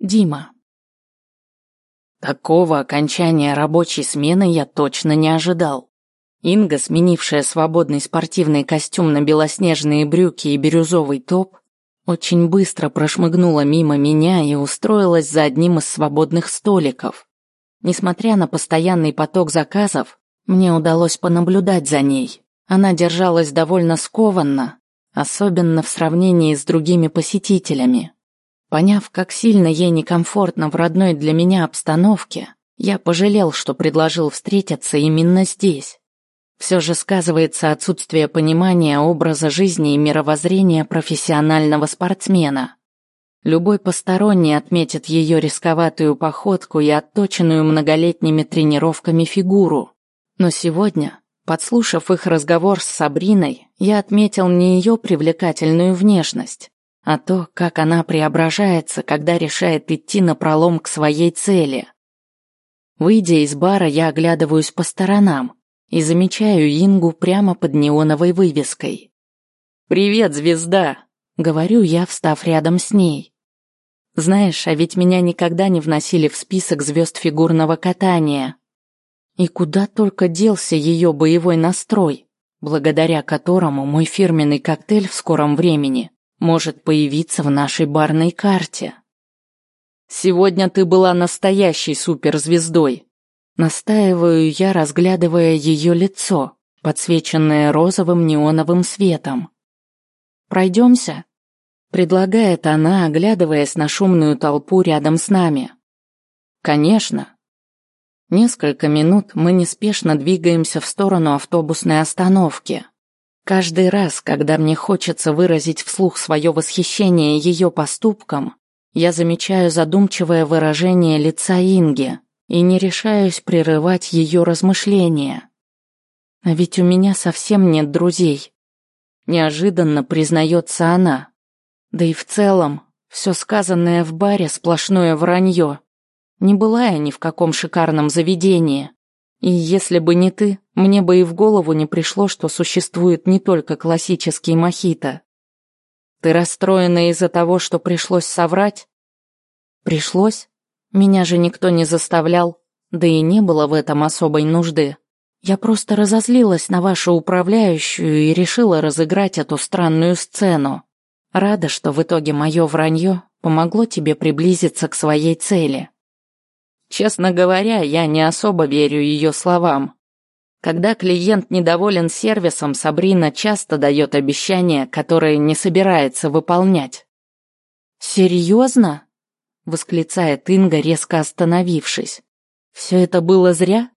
Дима. Такого окончания рабочей смены я точно не ожидал. Инга, сменившая свободный спортивный костюм на белоснежные брюки и бирюзовый топ, очень быстро прошмыгнула мимо меня и устроилась за одним из свободных столиков. Несмотря на постоянный поток заказов, мне удалось понаблюдать за ней. Она держалась довольно скованно, особенно в сравнении с другими посетителями. Поняв, как сильно ей некомфортно в родной для меня обстановке, я пожалел, что предложил встретиться именно здесь. Все же сказывается отсутствие понимания образа жизни и мировоззрения профессионального спортсмена. Любой посторонний отметит ее рисковатую походку и отточенную многолетними тренировками фигуру. Но сегодня, подслушав их разговор с Сабриной, я отметил не ее привлекательную внешность, а то, как она преображается, когда решает идти на пролом к своей цели. Выйдя из бара, я оглядываюсь по сторонам и замечаю Ингу прямо под неоновой вывеской. «Привет, звезда!» — говорю я, встав рядом с ней. Знаешь, а ведь меня никогда не вносили в список звезд фигурного катания. И куда только делся ее боевой настрой, благодаря которому мой фирменный коктейль в скором времени может появиться в нашей барной карте. Сегодня ты была настоящей суперзвездой. Настаиваю я, разглядывая ее лицо, подсвеченное розовым неоновым светом. Пройдемся? Предлагает она, оглядываясь на шумную толпу рядом с нами. Конечно. Несколько минут мы неспешно двигаемся в сторону автобусной остановки. Каждый раз, когда мне хочется выразить вслух свое восхищение ее поступком, я замечаю задумчивое выражение лица Инги и не решаюсь прерывать ее размышления. А ведь у меня совсем нет друзей. Неожиданно признается она. Да и в целом, все сказанное в баре сплошное вранье. Не была я ни в каком шикарном заведении. И если бы не ты, мне бы и в голову не пришло, что существует не только классический мохито. Ты расстроена из-за того, что пришлось соврать? Пришлось? Меня же никто не заставлял, да и не было в этом особой нужды. Я просто разозлилась на вашу управляющую и решила разыграть эту странную сцену. Рада, что в итоге мое вранье помогло тебе приблизиться к своей цели. Честно говоря, я не особо верю ее словам. Когда клиент недоволен сервисом, Сабрина часто дает обещания, которые не собирается выполнять. «Серьезно?» — восклицает Инга, резко остановившись. «Все это было зря?»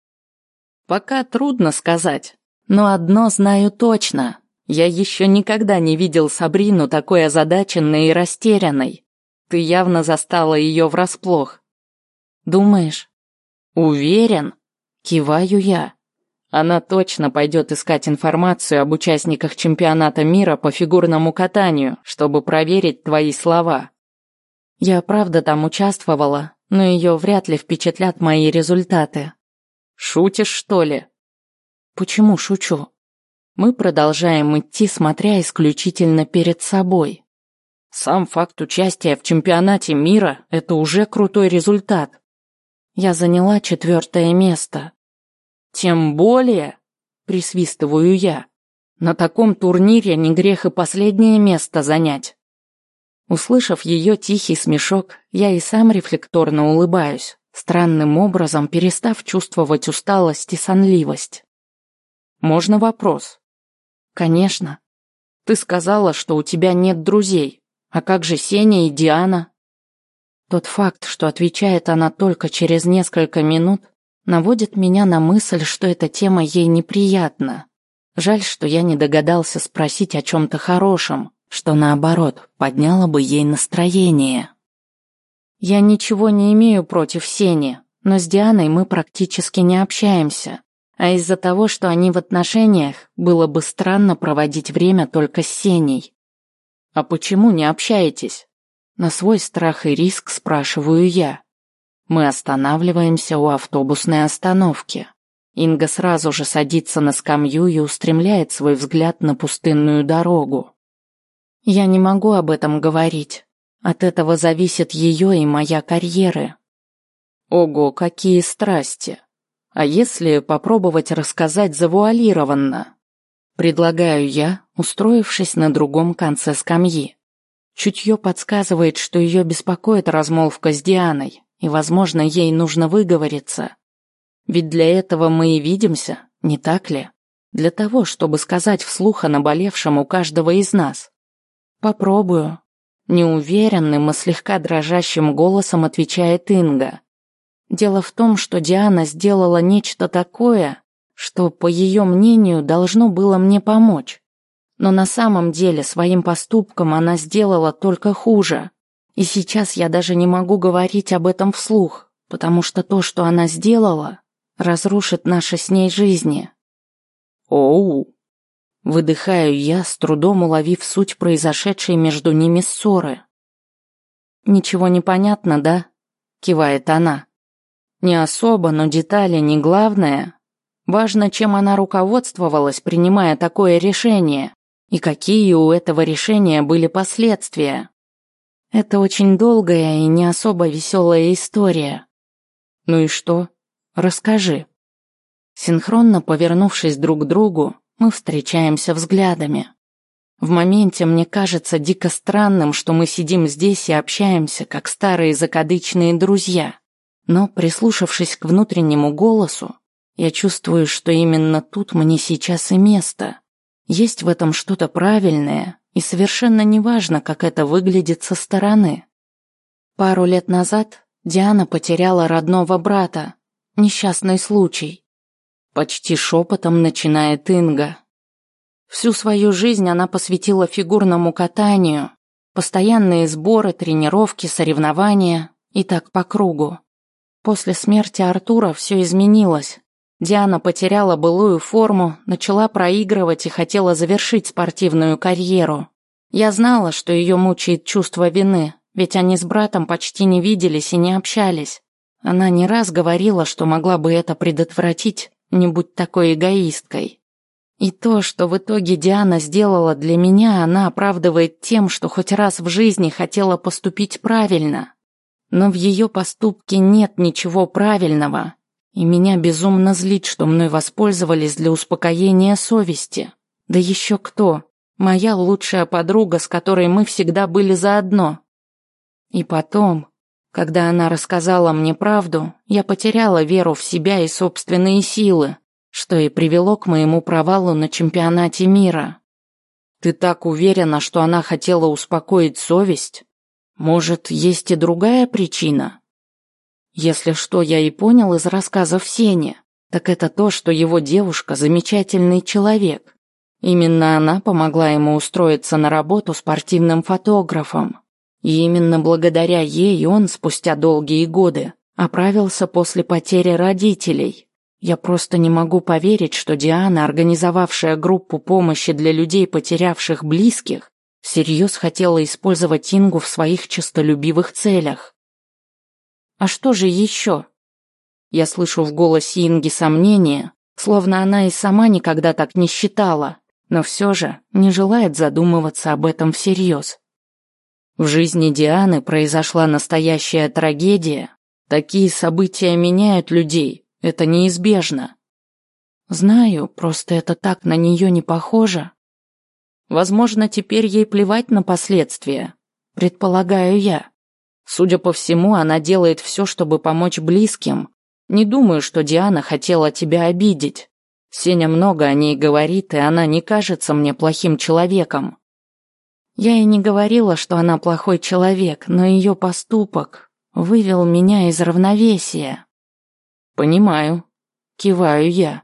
«Пока трудно сказать, но одно знаю точно. Я еще никогда не видел Сабрину такой озадаченной и растерянной. Ты явно застала ее врасплох. Думаешь? Уверен? Киваю я. Она точно пойдет искать информацию об участниках чемпионата мира по фигурному катанию, чтобы проверить твои слова. Я правда там участвовала, но ее вряд ли впечатлят мои результаты. Шутишь, что ли? Почему шучу? Мы продолжаем идти, смотря исключительно перед собой. Сам факт участия в чемпионате мира – это уже крутой результат. Я заняла четвертое место. Тем более, присвистываю я, на таком турнире не грех и последнее место занять. Услышав ее тихий смешок, я и сам рефлекторно улыбаюсь, странным образом перестав чувствовать усталость и сонливость. Можно вопрос? Конечно. Ты сказала, что у тебя нет друзей. А как же Сеня и Диана? Тот факт, что отвечает она только через несколько минут, наводит меня на мысль, что эта тема ей неприятна. Жаль, что я не догадался спросить о чем-то хорошем, что наоборот подняло бы ей настроение. Я ничего не имею против Сени, но с Дианой мы практически не общаемся. А из-за того, что они в отношениях, было бы странно проводить время только с Сеней. А почему не общаетесь? На свой страх и риск спрашиваю я. Мы останавливаемся у автобусной остановки. Инга сразу же садится на скамью и устремляет свой взгляд на пустынную дорогу. Я не могу об этом говорить. От этого зависит ее и моя карьера. Ого, какие страсти! А если попробовать рассказать завуалированно? Предлагаю я, устроившись на другом конце скамьи. Чутье подсказывает, что ее беспокоит размолвка с Дианой, и, возможно, ей нужно выговориться. Ведь для этого мы и видимся, не так ли? Для того, чтобы сказать вслух о наболевшем у каждого из нас. Попробую. Неуверенным и слегка дрожащим голосом отвечает Инга. Дело в том, что Диана сделала нечто такое, что, по ее мнению, должно было мне помочь. Но на самом деле своим поступком она сделала только хуже. И сейчас я даже не могу говорить об этом вслух, потому что то, что она сделала, разрушит наши с ней жизни. Оу. Выдыхаю я, с трудом уловив суть произошедшей между ними ссоры. Ничего не понятно, да? кивает она. Не особо, но детали не главное. Важно, чем она руководствовалась, принимая такое решение, и какие у этого решения были последствия. Это очень долгая и не особо веселая история. Ну и что? Расскажи. Синхронно повернувшись друг к другу, мы встречаемся взглядами. В моменте мне кажется дико странным, что мы сидим здесь и общаемся, как старые закадычные друзья. Но, прислушавшись к внутреннему голосу, я чувствую, что именно тут мне сейчас и место. Есть в этом что-то правильное, и совершенно неважно, как это выглядит со стороны. Пару лет назад Диана потеряла родного брата. Несчастный случай. Почти шепотом начинает Инга. Всю свою жизнь она посвятила фигурному катанию, постоянные сборы, тренировки, соревнования и так по кругу. После смерти Артура все изменилось. Диана потеряла былую форму, начала проигрывать и хотела завершить спортивную карьеру. Я знала, что ее мучает чувство вины, ведь они с братом почти не виделись и не общались. Она не раз говорила, что могла бы это предотвратить, не будь такой эгоисткой. И то, что в итоге Диана сделала для меня, она оправдывает тем, что хоть раз в жизни хотела поступить правильно. Но в ее поступке нет ничего правильного, и меня безумно злит, что мной воспользовались для успокоения совести. Да еще кто? Моя лучшая подруга, с которой мы всегда были заодно. И потом, когда она рассказала мне правду, я потеряла веру в себя и собственные силы, что и привело к моему провалу на чемпионате мира. Ты так уверена, что она хотела успокоить совесть? Может, есть и другая причина? Если что я и понял из рассказов Сени, так это то, что его девушка замечательный человек. Именно она помогла ему устроиться на работу спортивным фотографом. И именно благодаря ей он спустя долгие годы оправился после потери родителей. Я просто не могу поверить, что Диана, организовавшая группу помощи для людей, потерявших близких, всерьез хотела использовать Ингу в своих честолюбивых целях. А что же еще? Я слышу в голосе Инги сомнения, словно она и сама никогда так не считала, но все же не желает задумываться об этом всерьез. В жизни Дианы произошла настоящая трагедия. Такие события меняют людей, это неизбежно. Знаю, просто это так на нее не похоже. Возможно, теперь ей плевать на последствия, предполагаю я. Судя по всему, она делает все, чтобы помочь близким. Не думаю, что Диана хотела тебя обидеть. Сеня много о ней говорит, и она не кажется мне плохим человеком. Я и не говорила, что она плохой человек, но ее поступок вывел меня из равновесия. Понимаю. Киваю я.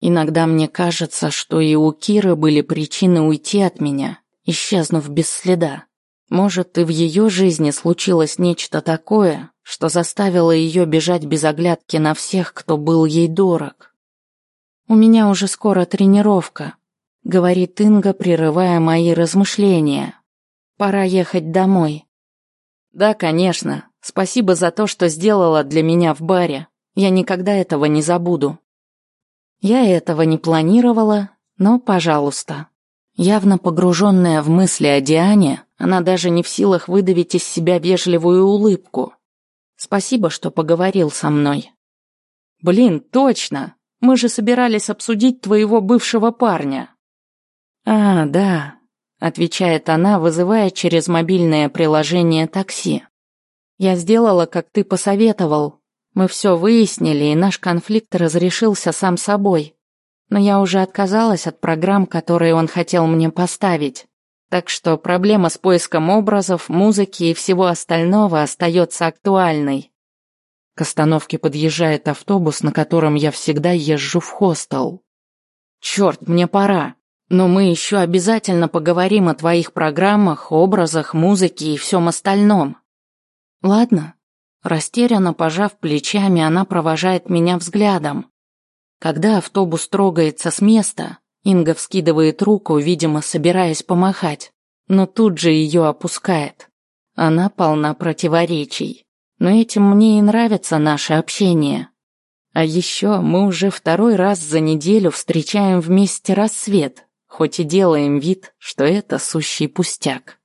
Иногда мне кажется, что и у Киры были причины уйти от меня, исчезнув без следа. Может, и в ее жизни случилось нечто такое, что заставило ее бежать без оглядки на всех, кто был ей дорог. «У меня уже скоро тренировка», — говорит Инга, прерывая мои размышления. «Пора ехать домой». «Да, конечно. Спасибо за то, что сделала для меня в баре. Я никогда этого не забуду». Я этого не планировала, но, пожалуйста. Явно погруженная в мысли о Диане, Она даже не в силах выдавить из себя вежливую улыбку. Спасибо, что поговорил со мной. Блин, точно. Мы же собирались обсудить твоего бывшего парня. А, да, отвечает она, вызывая через мобильное приложение такси. Я сделала, как ты посоветовал. Мы все выяснили, и наш конфликт разрешился сам собой. Но я уже отказалась от программ, которые он хотел мне поставить. Так что проблема с поиском образов, музыки и всего остального остается актуальной. К остановке подъезжает автобус, на котором я всегда езжу в хостел. Черт, мне пора. Но мы еще обязательно поговорим о твоих программах, образах, музыке и всем остальном. Ладно. Растерянно пожав плечами, она провожает меня взглядом. Когда автобус трогается с места, Инга вскидывает руку, видимо, собираясь помахать, но тут же ее опускает. Она полна противоречий. Но этим мне и нравится наше общение. А еще мы уже второй раз за неделю встречаем вместе рассвет, хоть и делаем вид, что это сущий пустяк.